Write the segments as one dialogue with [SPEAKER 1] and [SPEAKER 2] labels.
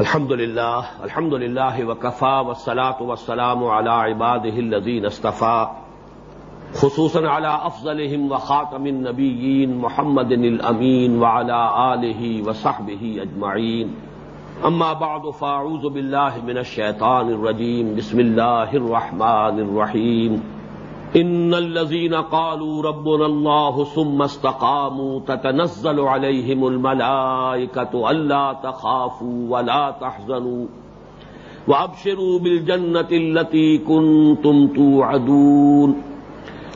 [SPEAKER 1] الحمد لله الحمد لله وكفى والصلاة والسلام على عباده الذين اصطفى خصوصا على أفضلهم وخاتم النبيين محمد الأمين وعلى آله وصحبه أجمعين أما بعد فأعوذ بالله من الشيطان الرجيم بسم الله الرحمن الرحيم ان الذين قالوا ربنا الله ثم استقاموا تتنزل عليهم الملائكه الا تخافوا ولا تحزنوا وابشروا بالجنه التي كنتم توعدون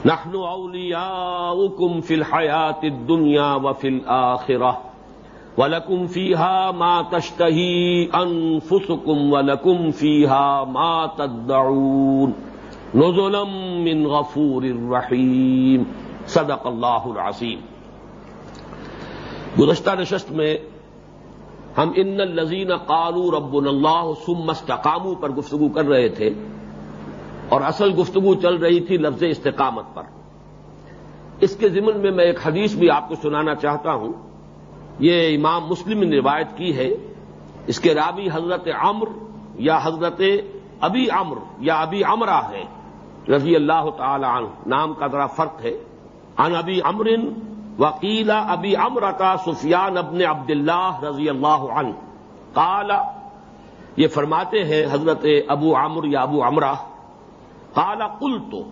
[SPEAKER 1] نحن اولياؤكم في الحياه الدنيا وفي الاخره ولكم فيها ما تشتهي انفسكم ولكم فيها ما تدعون نزلم من غفور الرحیم. صدق اللہ العظیم. گزشتہ نشست میں ہم ان الزین قالو رب اللہ سم استقامو پر گفتگو کر رہے تھے اور اصل گفتگو چل رہی تھی لفظ استقامت پر. اس کے ضمن میں میں ایک حدیث بھی آپ کو سنانا چاہتا ہوں. یہ امام مسلم نے روایت کی ہے. اس کے راوی حضرت عمر یا حضرت ابی عمر یا ابی امرا ہے رضی اللہ تعالی عنہ، نام کا ذرا فرق ہے۔ ان ابی امرن وکیلا ابی امرتا سفیان ابن عبد اللہ رضی اللہ عنہ۔ کالا یہ فرماتے ہیں حضرت ابو عمر یا ابو امرا کالا کل تو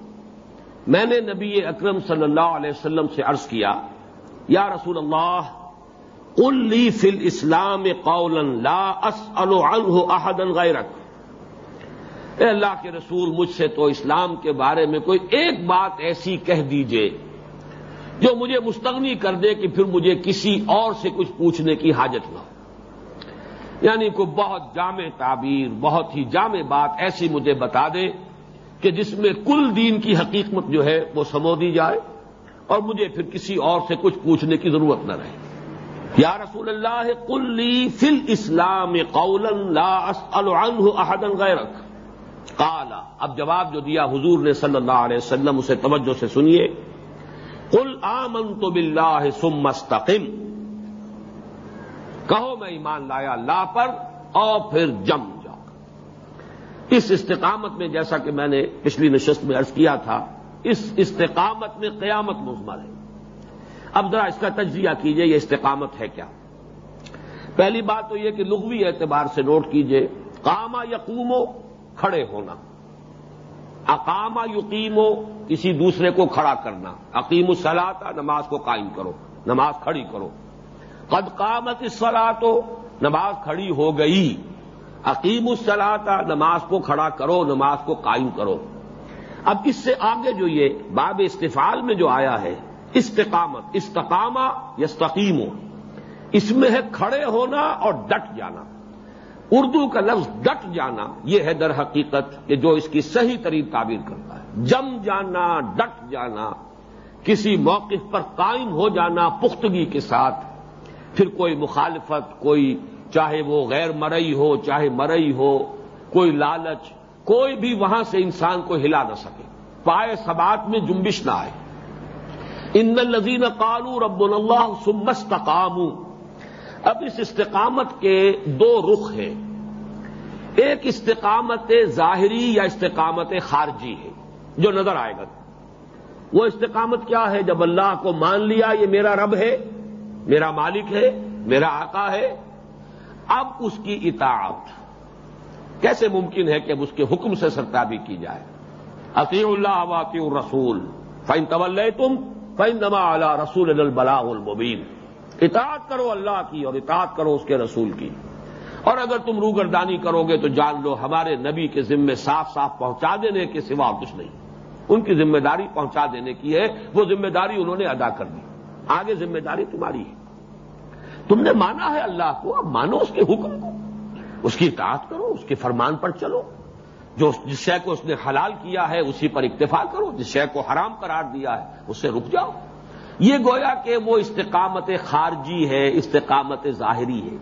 [SPEAKER 1] میں نے نبی اکرم صلی اللہ علیہ وسلم سے عرض کیا، یا رسول اللہ، قل لی فی الاسلام قولا لا اسأل عنہ احدا غیرک۔ اے اللہ کے رسول، مجھ سے تو اسلام کے بارے میں کوئی ایک بات ایسی کہہ دیجیے جو مجھے مستغنی کر دے کہ پھر مجھے کسی اور سے کچھ پوچھنے کی حاجت نہ ہو۔ یعنی کوئی بہت جامع تعبیر، بہت ہی جامع بات ایسی مجھے بتا دے کہ جس میں کل دین کی حقیقت جو ہے وہ سمو دی جائے اور مجھے پھر کسی اور سے کچھ پوچھنے کی ضرورت نہ رہے۔ یا رسول اللہ کلی فل اسلام قول عنہ احدن غیرک۔ کالا اب جواب جو دیا حضور نے صلی اللہ علیہ وسلم، اسے توجہ سے سنیے۔ کل آمن تو بلّہ سم مستقم کہو میں ایمان لایا لا پر اور پھر جم جا اس استقامت میں جیسا کہ میں نے پچھلی نشست میں عرض کیا تھا، اس استقامت میں قیامت مزمر ہے اب ذرا اس کا تجزیہ کیجیے، یہ استقامت ہے کیا؟ پہلی بات تو یہ کہ لغوی اعتبار سے نوٹ کیجیے کاما یقومو کھڑے ہونا۔ اقام یقیم ہو کسی دوسرے کو کھڑا کرنا۔ عقیم الصلاح نماز کو قائم کرو۔ نماز کھڑی کرو۔ قد قامت الصلاۃ، نماز کھڑی ہو گئی۔ عقیم الصلاح نماز کو کھڑا کرو، نماز کو قائم کرو۔ اب اس سے آگے جو یہ باب استفال میں جو آیا ہے، استقامت، استقامہ یستقیم اس میں ہے کھڑے ہونا اور ڈٹ جانا۔ اردو کا لفظ ڈٹ جانا یہ ہے در حقیقت کہ جو اس کی صحیح ترین تعبیر کرتا ہے۔ جم جانا، ڈٹ جانا، کسی موقف پر قائم ہو جانا پختگی کے ساتھ۔ پھر کوئی مخالفت، کوئی چاہے وہ غیر مرئی ہو، چاہے مرئی ہو، کوئی لالچ، کوئی بھی وہاں سے انسان کو ہلا نہ سکے۔ پائے سبات میں جنبش نہ آئے۔ ان الزین قالو رب اللہ سمست اب اس استقامت کے دو رخ ہیں۔ ایک استقامت ظاہری یا استقامت خارجی ہے، جو نظر آئے گا۔ وہ استقامت کیا ہے؟ جب اللہ کو مان لیا، یہ میرا رب ہے، میرا مالک ہے، میرا آقا ہے، اب اس کی اطاعت۔ کیسے ممکن ہے کہ اب اس کے حکم سے سرتابی کی جائے؟ عطی اللہ واقع الرسول فائن طول تم فائن نما اللہ رسول البلاغ المبین۔ اطاعت کرو اللہ کی اور اطاعت کرو اس کے رسول کی۔ اور اگر تم روگردانی کرو گے تو جان لو ہمارے نبی کے ذمے صاف صاف پہنچا دینے کے سوا کچھ نہیں۔ ان کی ذمہ داری پہنچا دینے کی ہے، وہ ذمہ داری انہوں نے ادا کر دی۔ آگے ذمہ داری تمہاری ہے۔ تم نے مانا ہے اللہ کو، اب مانو اس کے حکم کو۔ اس کی اطاعت کرو، اس کے فرمان پر چلو۔ جو جس شے کو اس نے حلال کیا ہے، اسی پر اکتفا کرو۔ جس شے کو حرام قرار دیا ہے، اس سے رک جاؤ۔ یہ گویا کہ وہ استقامت خارجی ہے، استقامت ظاہری ہے۔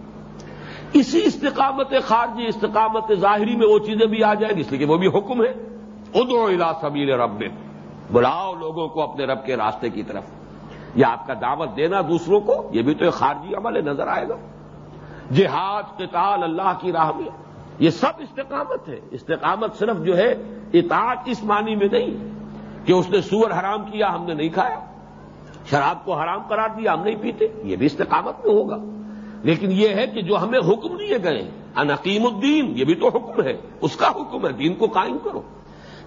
[SPEAKER 1] اسی استقامت خارجی، استقامت ظاہری میں وہ چیزیں بھی آ جائیں گی، اس لیے کہ وہ بھی حکم ہے۔ ادو الا سبیل رب بلاؤ لوگوں کو اپنے رب کے راستے کی طرف۔ یا آپ کا دعوت دینا دوسروں کو، یہ بھی تو ایک خارجی عمل ہے، نظر آئے گا۔ جہاد، قتال، اللہ کی راہ میں۔ یہ سب استقامت ہے۔ استقامت صرف جو ہے، اطاعت اس معنی میں نہیں کہ اس نے سور حرام کیا، ہم نے نہیں کھایا۔ شراب کو حرام قرار دیا، ہم نہیں پیتے۔ یہ بھی استقامت میں ہوگا۔ لیکن یہ ہے کہ جو ہمیں حکم دیے گئے انقیم الدین، یہ بھی تو حکم ہے۔ اس کا حکم ہے، دین کو قائم کرو۔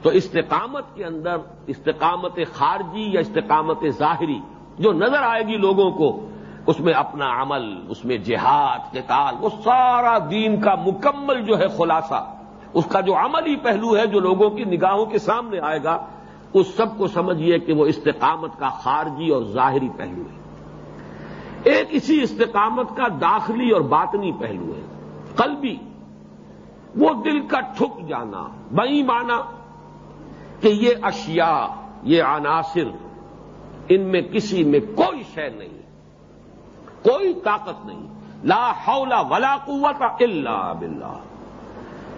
[SPEAKER 1] تو استقامت کے اندر استقامت خارجی یا استقامت ظاہری جو نظر آئے گی لوگوں کو، اس میں اپنا عمل، اس میں جہاد، قتال، وہ سارا دین کا مکمل جو ہے خلاصہ، اس کا جو عملی پہلو ہے جو لوگوں کی نگاہوں کے سامنے آئے گا اس سب کو سمجھیے کہ وہ استقامت کا خارجی اور ظاہری پہلو ہے۔ ایک اسی استقامت کا داخلی اور باطنی پہلو ہے۔ قلبی، وہ دل کا ٹھک جانا، بئی مانا کہ یہ اشیاء، یہ عناصر، ان میں کسی میں کوئی شے نہیں، کوئی طاقت نہیں۔ لا حول ولا قوت الا باللہ۔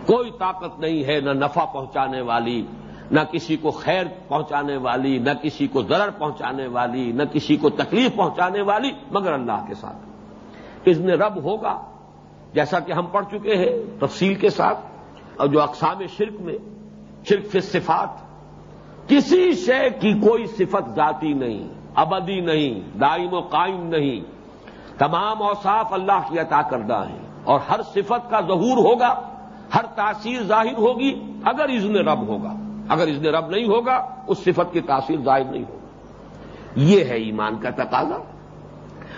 [SPEAKER 1] کوئی طاقت نہیں ہے نہ نفع پہنچانے والی نہ کسی کو خیر پہنچانے والی، نہ کسی کو ضرر پہنچانے والی، نہ کسی کو تکلیف پہنچانے والی، مگر اللہ کے ساتھ۔ اس نے رب ہوگا، جیسا کہ ہم پڑھ چکے ہیں تفصیل کے ساتھ۔ اور جو اقسام شرک میں، شرک فی صفات کسی شے کی کوئی صفت ذاتی نہیں، ابدی نہیں، دائم و قائم نہیں۔ تمام اوصاف اللہ کی عطا کردہ ہیں۔ اور ہر صفت کا ظہور ہوگا، ہر تاثیر ظاہر ہوگی، اگر اذن رب ہوگا۔ اگر اذن رب نہیں ہوگا، اس صفت کی تاثیر ظاہر نہیں ہوگی۔ یہ ہے ایمان کا تقاضا۔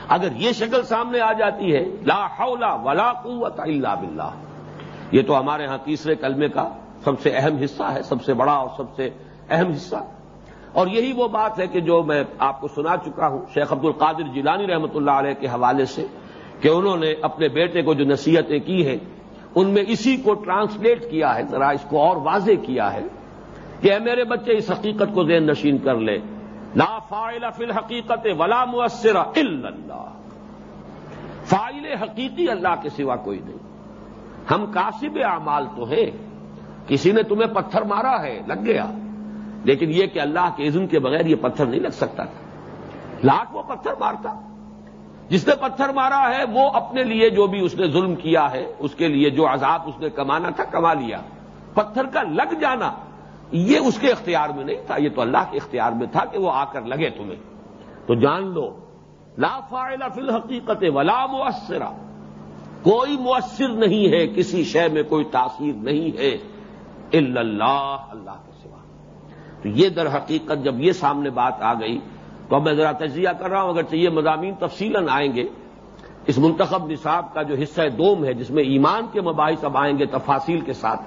[SPEAKER 1] اگر یہ شکل سامنے آ جاتی ہے، لا حول ولا قوت الا باللہ۔ یہ تو ہمارے ہاں تیسرے کلمے کا سب سے اہم حصہ ہے، سب سے بڑا اور سب سے اہم حصہ۔ اور یہی وہ بات ہے کہ جو میں آپ کو سنا چکا ہوں، شیخ عبد القادر جیلانی رحمۃ اللہ علیہ کے حوالے سے، کہ انہوں نے اپنے بیٹے کو جو نصیحتیں کی ہیں، ان میں اسی کو ٹرانسلیٹ کیا ہے، ذرا اس کو اور واضح کیا ہے۔ کہ اے میرے بچے اس حقیقت کو ذہن نشین کر لے۔ لا فائل فی الحقیقت ولا مؤثر الا اللہ۔ فائل حقیقی اللہ کے سوا کوئی نہیں۔ ہم کاسب اعمال تو ہیں۔ کسی نے تمہیں پتھر مارا ہے، لگ گیا۔ لیکن یہ کہ اللہ کے اذن کے بغیر یہ پتھر نہیں لگ سکتا تھا۔ لاکھ وہ پتھر مارتا۔ جس نے پتھر مارا ہے، وہ اپنے لیے جو بھی اس نے ظلم کیا ہے، اس کے لیے جو عذاب اس نے کمانا تھا، کما لیا۔ پتھر کا لگ جانا۔ یہ اس کے اختیار میں نہیں تھا، یہ تو اللہ کے اختیار میں تھا کہ وہ آ کر لگے تمہیں۔ تو جان لو، لا فائل فی الحقیقت ولا مؤثرا کوئی مؤثر نہیں ہے، کسی شے میں کوئی تاثیر نہیں ہے، الا اللہ اللہ کے سوا۔ تو یہ در حقیقت جب یہ سامنے بات آ گئی، تو اب میں ذرا تجزیہ کر رہا ہوں اگر چاہیے مضامین تفصیل آئیں گے۔ اس منتخب نصاب کا جو حصہ دوم ہے، جس میں ایمان کے مباحث اب آئیں گے تفاصیل کے ساتھ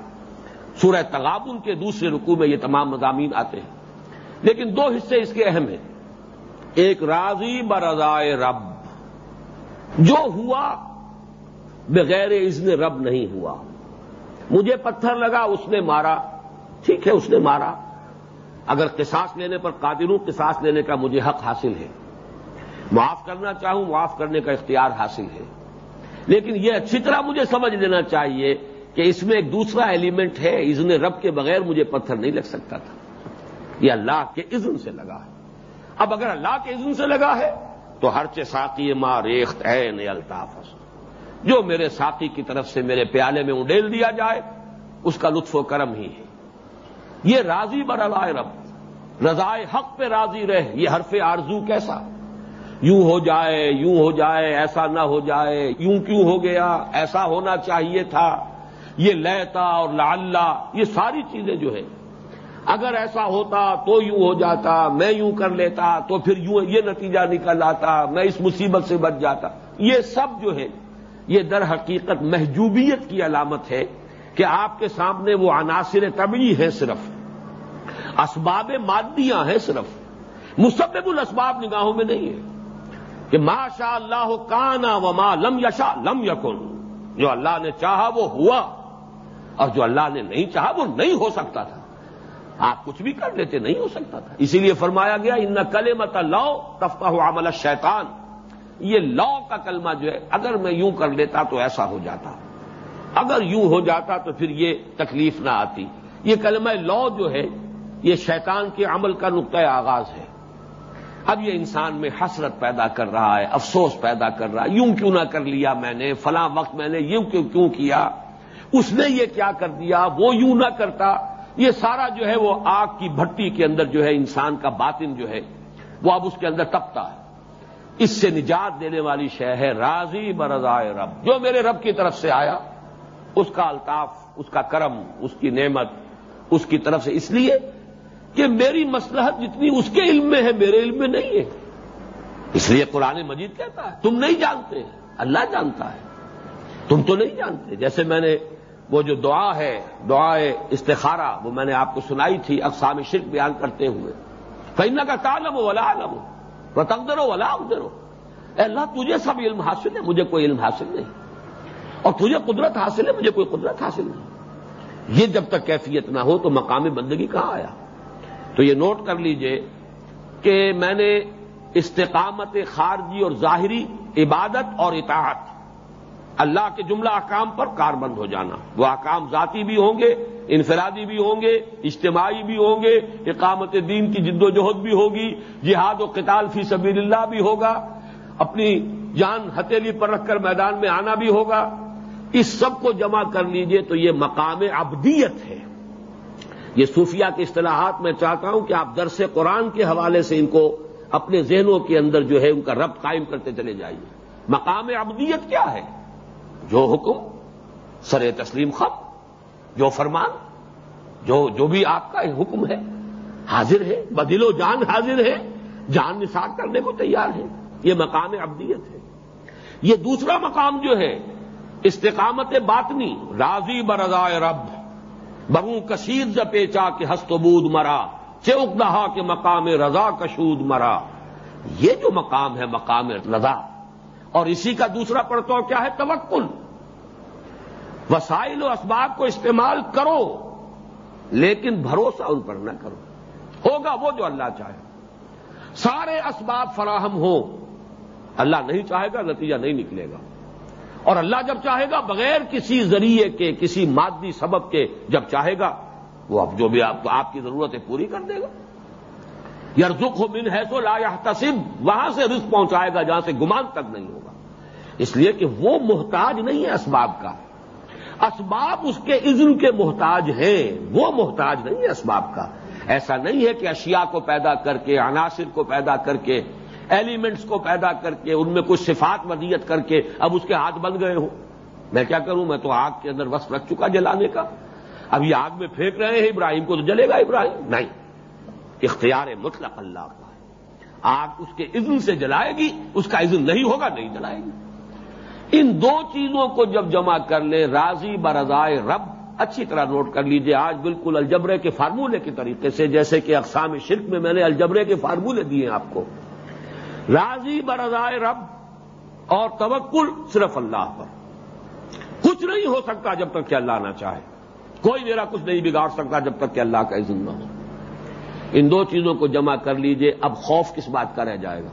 [SPEAKER 1] سورہ تغابن کے دوسرے رکوع میں یہ تمام مضامین آتے ہیں۔ لیکن دو حصے اس کے اہم ہیں۔ ایک راضی برضائے رب۔ جو ہوا بغیر اذن رب نہیں ہوا۔ مجھے پتھر لگا، اس نے مارا۔ ٹھیک ہے، اس نے مارا۔ اگر قصاص لینے پر قادر ہوں، قصاص لینے کا مجھے حق حاصل ہے۔ معاف کرنا چاہوں، معاف کرنے کا اختیار حاصل ہے۔ لیکن یہ اچھی طرح مجھے سمجھ لینا چاہیے کہ اس میں ایک دوسرا ایلیمنٹ ہے، اذن رب کے بغیر مجھے پتھر نہیں لگ سکتا تھا۔ یہ اللہ کے اذن سے لگا ہے۔ اب اگر اللہ کے اذن سے لگا ہے، تو ہر ساقی ماں ریخت ہے الطاف جو میرے ساقی کی طرف سے میرے پیالے میں اڈیل دیا جائے، اس کا لطف و کرم ہی ہے۔ یہ راضی بر رائے رب، رضائے حق پہ راضی رہ، یہ حرف آرزو کیسا؟ یوں ہو جائے، یوں ہو جائے، ایسا نہ ہو جائے، یوں کیوں ہو گیا، ایسا ہونا چاہیے تھا۔ یہ لیتا اور لاللہ یہ ساری چیزیں جو ہے اگر ایسا ہوتا تو یوں ہو جاتا، میں یوں کر لیتا تو پھر یوں یہ نتیجہ نکل آتا، میں اس مصیبت سے بچ جاتا۔ یہ سب جو ہے یہ در حقیقت محجوبیت کی علامت ہے کہ آپ کے سامنے وہ عناصر طبعی ہیں صرف۔ اسباب مادیاں ہیں صرف۔ مسبب الاسباب نگاہوں میں نہیں ہے۔ کہ ما شاء اللہ کانا و ما لم یشا لم یکن۔ جو اللہ نے چاہا وہ ہوا۔ اور جو اللہ نے نہیں چاہا وہ نہیں ہو سکتا تھا۔ آپ کچھ بھی کر لیتے، نہیں ہو سکتا تھا۔ اسی لیے فرمایا گیا ان کلے مت لو تفتہ عمل شیطان یہ لو کا کلمہ جو ہے، اگر میں یوں کر لیتا تو ایسا ہو جاتا۔ اگر یوں ہو جاتا تو پھر یہ تکلیف نہ آتی۔ یہ کلمہ لو جو ہے، یہ شیطان کے عمل کا نقطۂ آغاز ہے۔ اب یہ انسان میں حسرت پیدا کر رہا ہے، افسوس پیدا کر رہا ہے۔ یوں کیوں نہ کر لیا میں نے، فلاں وقت میں نے یوں کیوں کیوں کیا؟ اس نے یہ کیا کر دیا؟ وہ یوں نہ کرتا۔ یہ سارا جو ہے وہ آگ کی بھٹی کے اندر جو ہے انسان کا باطن جو ہے وہ اب اس کے اندر تپتا ہے۔ اس سے نجات دینے والی شے ہے راضی برضائے رب۔ جو میرے رب کی طرف سے آیا، اس کا الطاف، اس کا کرم، اس کی نعمت، اس کی طرف سے۔ اس لیے کہ میری مسلحت جتنی اس کے علم میں ہے، میرے علم میں نہیں ہے۔ اس لیے قرآن مجید کہتا ہے، تم نہیں جانتے، اللہ جانتا ہے۔ تم تو نہیں جانتے۔ جیسے میں نے وہ جو دعا ہے، دعا استخارہ، وہ میں نے آپ کو سنائی تھی اقسام شرک بیان کرتے ہوئے۔ فینا کا تعلم ہو ولا عالم ہو پتنگ ولا ادھر اے اللہ، تجھے سب علم حاصل ہے، مجھے کوئی علم حاصل نہیں۔ اور تجھے قدرت حاصل ہے، مجھے کوئی قدرت حاصل نہیں۔ یہ جب تک کیفیت نہ ہو تو مقام بندگی کہاں آیا؟ تو یہ نوٹ کر لیجیے کہ میں نے استقامت خارجی اور ظاہری عبادت اور اطاعت اللہ کے جملہ احکام پر کار بند ہو جانا۔ وہ احکام ذاتی بھی ہوں گے، انفرادی بھی ہوں گے، اجتماعی بھی ہوں گے، اقامت دین کی جد و جہد بھی ہوگی، جہاد و قتال فی سبیل اللہ بھی ہوگا۔ اپنی جان ہتھیلی پر رکھ کر میدان میں آنا بھی ہوگا۔ اس سب کو جمع کر لیجیے تو یہ مقام ابدیت ہے۔ یہ صوفیہ کی اصطلاحات میں چاہتا ہوں کہ آپ درس قرآن کے حوالے سے ان کو اپنے ذہنوں کے اندر جو ہے ان کا ربط قائم کرتے چلے جائیے۔ مقام ابدیت کیا ہے؟ جو حکم سر تسلیم خط جو فرمان، جو جو بھی آپ کا حکم ہے، حاضر ہے بدل و جان حاضر ہے، جان نثار کرنے کو تیار ہے، یہ مقام ابدیت ہے۔ یہ دوسرا مقام جو ہے، استقامت باطنی، راضی برضائے رب بہو کشید ز پیچا کے ہست بود مرا، چوک دہا کے مقام رضا کشود مرا۔ یہ جو مقام ہے، مقام رضا۔ اور اسی کا دوسرا پڑتو کیا ہے؟ توکل۔ وسائل و اسباب کو استعمال کرو، لیکن بھروسہ ان پر نہ کرو۔ ہوگا وہ جو اللہ چاہے۔ سارے اسباب فراہم ہو اللہ نہیں چاہے گا، نتیجہ نہیں نکلے گا۔ اور اللہ جب چاہے گا، بغیر کسی ذریعے کے، کسی مادی سبب کے جب چاہے گا، وہ اب جو بھی آپ آپ کی ضرورتیں پوری کر دے گا۔ یرزق ہو من ہے تو لا تصب وہاں سے رزق پہنچائے گا جہاں سے گمان تک نہیں ہوگا۔ اس لیے کہ وہ محتاج نہیں ہے اسباب کا۔ اسباب اس کے عزم کے محتاج ہیں، وہ محتاج نہیں ہے اسباب کا۔ ایسا نہیں ہے کہ اشیاء کو پیدا کر کے، عناصر کو پیدا کر کے، ایلیمنٹس کو پیدا کر کے، ان میں کچھ صفات ودیت کر کے اب اس کے ہاتھ بن گئے ہوں۔ میں کیا کروں؟ میں تو آگ کے اندر وسط رکھ چکا جلانے کا۔ اب یہ آگ میں پھینک رہے ہیں ابراہیم کو تو جلے گا ابراہیم۔ نہیں۔ اختیار مطلق اللہ کا ہے۔ آگ اس کے اذن سے جلائے گی، اس کا اذن نہیں ہوگا، نہیں جلائے گی۔ ان دو چیزوں کو جب جمع کر لے راضی برضائے رب، اچھی طرح نوٹ کر لیجیے آج بالکل الجبرے کے فارمولے کے طریقے سے، جیسے کہ اقسام شرک میں میں نے الجبرے کے فارمولے دیے ہیں آپ کو۔ راضی برضائے رب اور توکل صرف اللہ پر۔ کچھ نہیں ہو سکتا جب تک کہ اللہ نہ چاہے۔ کوئی میرا کچھ نہیں بگاڑ سکتا جب تک کہ اللہ کا عزم نہ ہو۔ ان دو چیزوں کو جمع کر لیجیے، اب خوف کس بات کا رہ جائے گا؟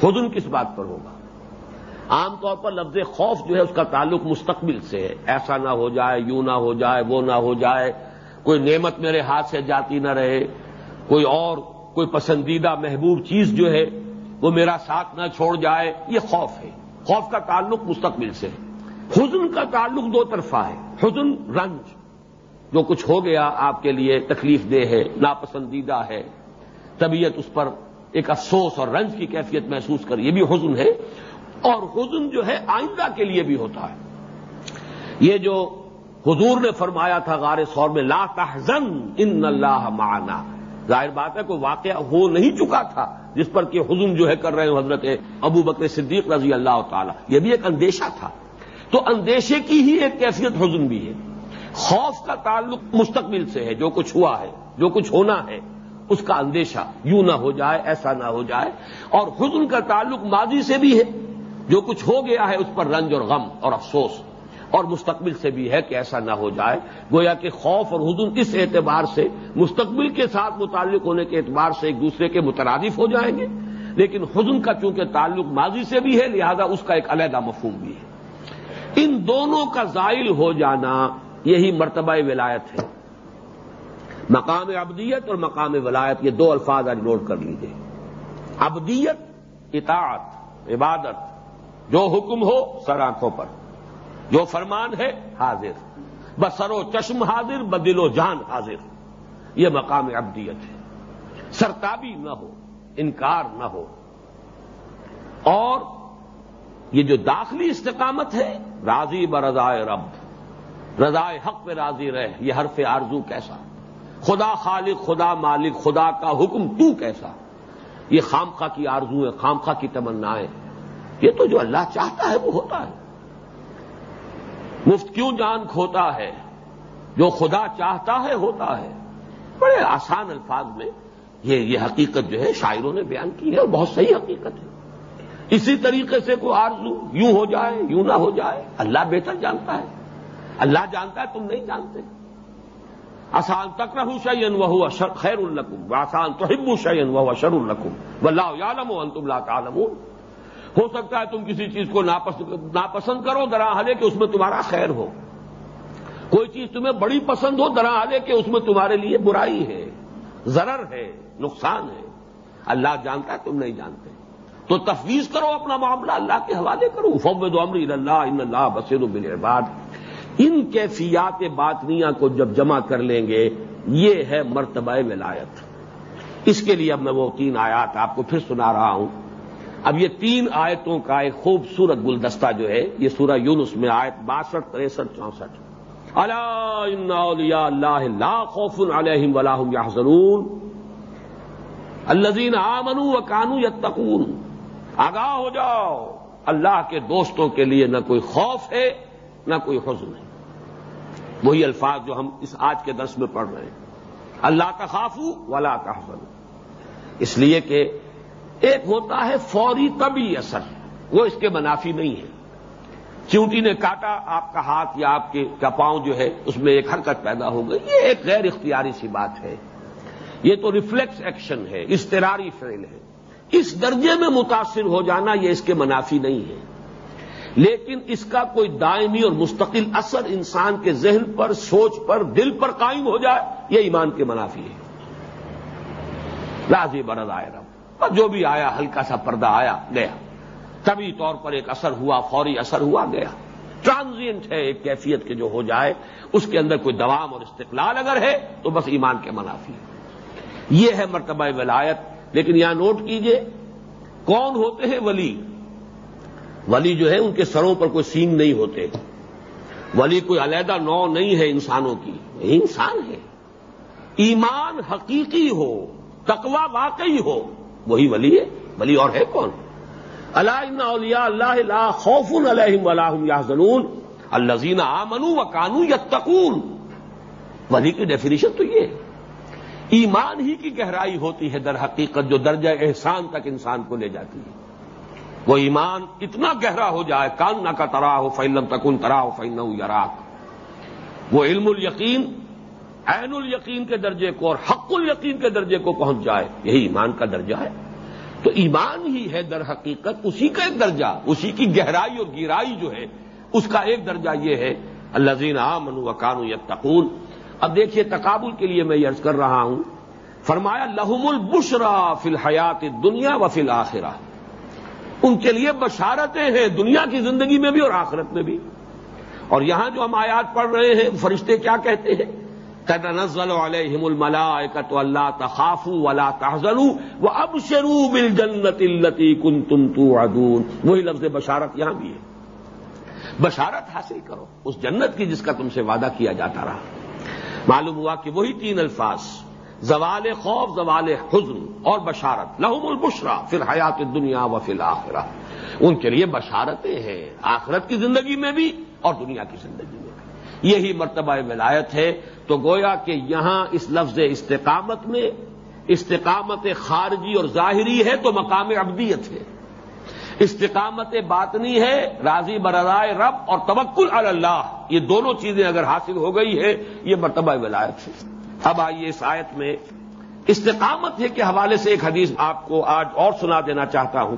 [SPEAKER 1] خدن کس بات پر ہوگا؟ عام طور پر لفظ خوف جو ہے اس کا تعلق مستقبل سے ہے۔ ایسا نہ ہو جائے، یوں نہ ہو جائے، وہ نہ ہو جائے، کوئی نعمت میرے ہاتھ سے جاتی نہ رہے، کوئی اور، کوئی پسندیدہ محبوب چیز جو ہے وہ میرا ساتھ نہ چھوڑ جائے، یہ خوف ہے۔ خوف کا تعلق مستقبل سے ہے۔ حزن کا تعلق دو طرفہ ہے۔ حزن رنج۔ جو کچھ ہو گیا آپ کے لیے تکلیف دہ ہے، ناپسندیدہ ہے۔ طبیعت اس پر ایک افسوس اور رنج کی کیفیت محسوس کر، یہ بھی حزن ہے۔ اور حزن جو ہے آئندہ کے لیے بھی ہوتا ہے۔ یہ جو حضور نے فرمایا تھا غار سور میں، لا تحزن ان اللہ معنا۔ ظاہر بات ہے کوئی واقعہ ہو نہیں چکا تھا جس پر کہ حزن جو ہے کر رہے ہیں حضرت ابو بکر صدیق رضی اللہ تعالی۔ یہ بھی ایک اندیشہ تھا۔ تو اندیشے کی ہی ایک کیفیت حزن بھی ہے۔ خوف کا تعلق مستقبل سے ہے، جو کچھ ہوا ہے، جو کچھ ہونا ہے، اس کا اندیشہ یوں نہ ہو جائے، ایسا نہ ہو جائے۔ اور حزن کا تعلق ماضی سے بھی ہے، جو کچھ ہو گیا ہے، اس پر رنج اور غم اور افسوس۔ اور مستقبل سے بھی ہے کہ ایسا نہ ہو جائے۔ گویا کہ خوف اور حزن اس اعتبار سے مستقبل کے ساتھ متعلق ہونے کے اعتبار سے ایک دوسرے کے مترادف ہو جائیں گے۔ لیکن حزن کا چونکہ تعلق ماضی سے بھی ہے، لہذا اس کا ایک علیحدہ مفہوم بھی ہے۔ ان دونوں کا زائل ہو جانا یہی مرتبہ ولایت ہے۔ مقام ابدیت اور مقام ولایت، یہ دو الفاظ آج نوٹ کر لیجیے ابدیت اطاعت، عبادت، جو حکم ہو سر آنکھوں پر۔ جو فرمان ہے، حاضر۔ بسر و چشم حاضر، بدل و جان حاضر۔ یہ مقام ابدیت ہے۔ سرتابی نہ ہو، انکار نہ ہو۔ اور یہ جو داخلی استقامت ہے، راضی برضائے رب۔ رضائے حق پہ راضی رہے، یہ حرف آرزو کیسا؟ خدا خالق، خدا مالک، خدا کا حکم تو کیسا؟ یہ خامخواہ کی آرزو ہے، خامخواہ کی تمنا یہ تو جو اللہ چاہتا ہے وہ ہوتا ہے۔ مفت کیوں جان کھوتا ہے؟ جو خدا چاہتا ہے ہوتا ہے۔ بڑے آسان الفاظ میں یہ یہ حقیقت جو ہے شاعروں نے بیان کی ہے اور بہت صحیح حقیقت ہے۔ اسی طریقے سے کوئی آرزو یوں ہو جائے، یوں نہ ہو جائے، اللہ بہتر جانتا ہے۔ اللہ جانتا ہے، تم نہیں جانتے۔ آسان تک رہو شعین وہ خیر القم آسان تو ہبو شعین وہ شر القم و اللہ و انتم لا تعالم ہو سکتا ہے تم کسی چیز کو ناپسند کرو درا حلے کہ اس میں تمہارا خیر ہو۔ کوئی چیز تمہیں بڑی پسند ہو درا حلے کہ اس میں تمہارے لیے برائی ہے، ضرر ہے، نقصان ہے۔ اللہ جانتا ہے، تم نہیں جانتے۔ تو تفویض کرو اپنا معاملہ اللہ کے حوالے کرو۔ فوت عمری اللہ ان اللہ بصیر الباد ان کیفیات باطنیاں کو جب جمع کر لیں گے، یہ ہے مرتبہ ولایت۔ اس کے لیے اب میں وہ تین آیات آپ کو پھر سنا رہا ہوں۔ اب یہ تین آیتوں کا ایک خوبصورت گلدستہ جو ہے، یہ سورہ یونس میں آیت باسٹھ، تریسٹھ، چونسٹھ۔ اللہ اللہ خوف علیہم ولاحم یا الزین آمن و کانو یا آگاہ ہو جاؤ۔ اللہ کے دوستوں کے لیے نہ کوئی خوف ہے، نہ کوئی حزن ہے۔ وہی الفاظ جو ہم اس آج کے درس میں پڑھ رہے ہیں۔ اللہ کا خافو ولا کا اس لیے کہ ایک ہوتا ہے فوری طبی اثر، وہ اس کے منافی نہیں ہے۔ چونٹی نے کاٹا آپ کا ہاتھ یا آپ کے پاؤں جو ہے، اس میں ایک حرکت پیدا ہو گئی۔ یہ ایک غیر اختیاری سی بات ہے۔ یہ تو ریفلیکس ایکشن ہے استراری فیل ہے۔ اس درجے میں متاثر ہو جانا یہ اس کے منافی نہیں ہے۔ لیکن اس کا کوئی دائمی اور مستقل اثر انسان کے ذہن پر، سوچ پر، دل پر قائم ہو جائے، یہ ایمان کے منافی ہے۔ راضی برد آئے رب۔ اور جو بھی آیا، ہلکا سا پردہ آیا، گیا۔ طبی طور پر ایک اثر ہوا، فوری اثر ہوا، گیا۔ ٹرانزینٹ ہے ایک کیفیت کے جو ہو جائے، اس کے اندر کوئی دوام اور استقلال اگر ہے، تو بس ایمان کے منافی ہے۔ یہ ہے مرتبہ ولایت۔ لیکن یہاں نوٹ کیجیے، کون ہوتے ہیں ولی؟ ولی جو ہے ان کے سروں پر کوئی سینگ نہیں ہوتے۔ ولی کوئی علیحدہ نو نہیں ہے انسانوں کی۔ یہ انسان ہے۔ ایمان حقیقی ہو تقوا واقعی ہو، وہی ولی ہے۔ ولی اور ہے کون؟ اللہ اولیاء اللہ لا خوف علیہم ولاحم یا زنون الزین آمنو و کانو یا ولی کی ڈیفینیشن تو یہ ہے۔ ایمان ہی کی گہرائی ہوتی ہے در حقیقت جو درجہ احسان تک انسان کو لے جاتی ہے۔ وہ ایمان اتنا گہرا ہو جائے کان نہ کا ترا ہو فیلم تکن ترا ہو فین یراک وہ علم الیقین، عین الیقین کے درجے کو اور حق الیقین کے درجے کو پہنچ جائے، یہی ایمان کا درجہ ہے۔ تو ایمان ہی ہے در حقیقت، اسی کا ایک درجہ، اسی کی گہرائی اور گہرائی جو ہے، اس کا ایک درجہ یہ ہے اللہ زین عام و کانو یتقون۔ اب دیکھیے، تقابل کے لیے میں یرز کر رہا ہوں، فرمایا، لہم البشرا فی الحیات دنیا و فی الآخرہ ان کے لیے بشارتیں ہیں دنیا کی زندگی میں بھی اور آخرت میں بھی۔ اور یہاں جو ہم آیات پڑھ رہے ہیں، فرشتے کیا کہتے ہیں؟ تنزل علیہم الملائکت اللہ تخافو ولا تحزنوا وابشروا بالجنت التي كنتم توعدون۔ وہی لفظ بشارت یہاں بھی ہے۔ بشارت حاصل کرو، اس جنت کی جس کا تم سے وعدہ کیا جاتا رہا۔ معلوم ہوا کہ وہی تین الفاظ زوال خوف، زوال حزن اور بشارت. لہم البشرا پھر حیات دنیا و فی آخرہ ان کے لیے بشارتیں ہیں، آخرت کی زندگی میں بھی اور دنیا کی زندگی میں بھی. یہی مرتبہ ولایت ہے۔ تو گویا کہ یہاں اس لفظ استقامت میں، استقامت خارجی اور ظاہری ہے تو مقام ابدیت ہے۔ استقامت باطنی ہے، راضی برائے رب اور توکل اللہ۔ یہ دونوں چیزیں اگر حاصل ہو گئی ہے یہ مرتبہ ولایت ہے۔ اب آئیے اس آیت میں۔ استقامت ہے کے حوالے سے ایک حدیث آپ کو آج اور سنا دینا چاہتا ہوں۔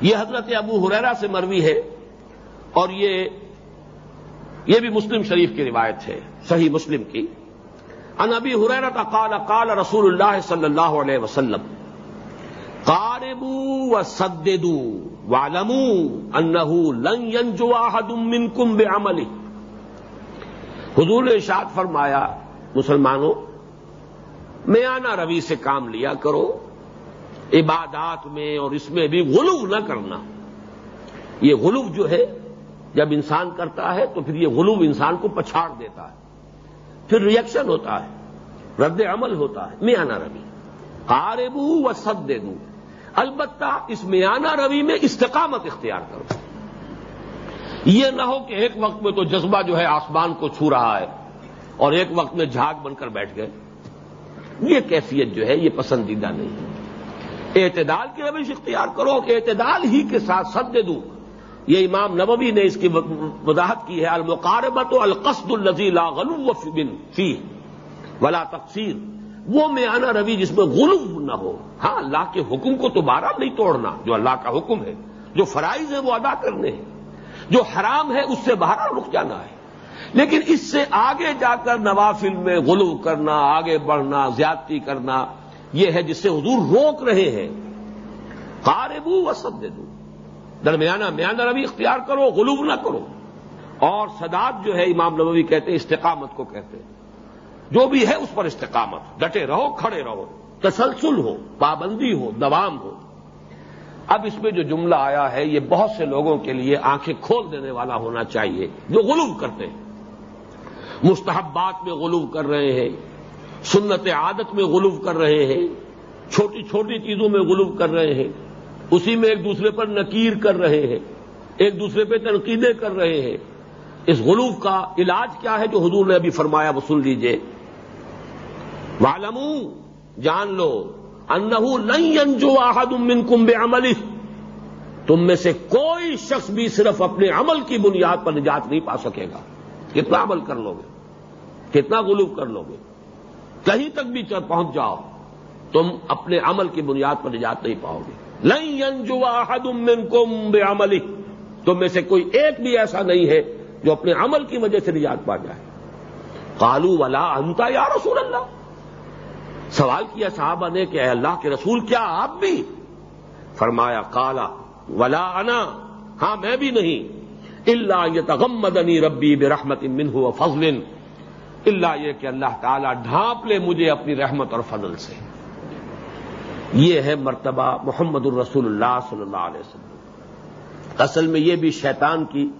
[SPEAKER 1] یہ حضرت ابو حریرا سے مروی ہے اور یہ یہ بھی مسلم شریف کی روایت ہے، صحیح مسلم کی۔ ان ابی حریرا کا قال قال رسول اللہ صلی اللہ علیہ وسلم قاربو و سدو والمو انہ لن ینجو احد منکم حضور نے ارشاد فرمایا مسلمانوں میں آنا روی سے کام لیا کرو، عبادات میں اور اس میں بھی غلو نہ کرنا۔ یہ غلو جو ہے، جب انسان کرتا ہے تو پھر یہ غلو انسان کو پچھاڑ دیتا ہے۔ پھر ریئیکشن ہوتا ہے، رد عمل ہوتا ہے، میانہ روی۔ قاربو و سد دے دوں البتہ اس میانہ روی میں استقامت اختیار کرو۔ یہ نہ ہو کہ ایک وقت میں تو جذبہ جو ہے آسمان کو چھو رہا ہے۔ اور ایک وقت میں جھاگ بن کر بیٹھ گئے۔ یہ کیفیت جو ہے، یہ پسندیدہ نہیں۔ ہے اعتدال کی روش اختیار کرو کہ اعتدال ہی کے ساتھ سد دے دوں یہ امام نبوی نے اس کی وضاحت کی ہے المقاربت و القصد الزی لا غلو فی ولا تقسیر وہ میں آنا روی جس میں غلو نہ ہو۔ ہاں اللہ کے حکم کو دوبارہ نہیں توڑنا، جو اللہ کا حکم ہے، جو فرائض ہے وہ ادا کرنے ہیں۔ جو حرام ہے، اس سے باہر رک جانا ہے۔ لیکن اس سے آگے جا کر نوافل میں غلو کرنا، آگے بڑھنا، زیادتی کرنا، یہ ہے جس سے حضور روک رہے ہیں۔ قاربو و سب دے دوں درمیانہ میانہ روی اختیار کرو، غلوب نہ کرو۔ اور سداد جو ہے امام نبوی کہتے ہیں، استقامت کو کہتے ہیں۔ جو بھی ہے اس پر استقامت۔ ڈٹے رہو، کھڑے رہو۔ تسلسل ہو، پابندی ہو، دوام ہو۔ اب اس میں جو جملہ آیا ہے، یہ بہت سے لوگوں کے لیے آنکھیں کھول دینے والا ہونا چاہیے، جو غلوب کرتے ہیں۔ مستحبات میں غلوب کر رہے ہیں، سنت عادت میں غلوب کر رہے ہیں، چھوٹی چھوٹی چیزوں میں غلوب کر رہے ہیں۔ اسی میں ایک دوسرے پر نکیر کر رہے ہیں، ایک دوسرے پہ تنقیدیں کر رہے ہیں۔ اس غلوف کا علاج کیا ہے جو حضور نے ابھی فرمایا، وہ سن لیجیے والم جان لو انہو نہیں انجو آحد من کمب عملی تم میں سے کوئی شخص بھی صرف اپنے عمل کی بنیاد پر نجات نہیں پا سکے گا۔ کتنا عمل کر لو گے؟ کتنا غلوف کر لو گے؟ کہیں تک بھی پہنچ جاؤ، تم اپنے عمل کی بنیاد پر نجات نہیں پاؤ گے۔ جو احد منکم بعملی تم میں سے کوئی ایک بھی ایسا نہیں ہے جو اپنے عمل کی وجہ سے نجات پا جائے۔ کالو ولا انتا یا رسول اللہ۔ سوال کیا صحابہ نے کہ اے اللہ کے رسول کیا آپ بھی؟ فرمایا کالا ولا انا ہاں میں بھی نہیں۔ اللہ یہ تغمدنی ربی بے منہ و فضل اللہ یہ کہ اللہ تعالیٰ ڈھانپ لے مجھے اپنی رحمت اور فضل سے۔ یہ ہے مرتبہ محمد الرسول اللہ صلی اللہ علیہ وسلم۔ اصل میں یہ بھی شیطان کی،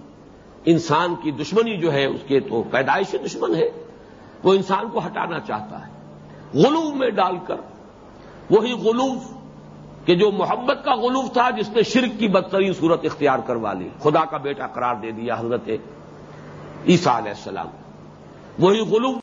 [SPEAKER 1] انسان کی دشمنی جو ہے، اس کے تو پیدائشی دشمن ہے۔ وہ انسان کو ہٹانا چاہتا ہے۔ غلوف میں ڈال کر، وہی غلوف کہ جو محبت کا غلوف تھا جس نے شرک کی بدترین صورت اختیار کروا لی، خدا کا بیٹا قرار دے دیا حضرت عیسیٰ علیہ السلام۔ وہی غلوف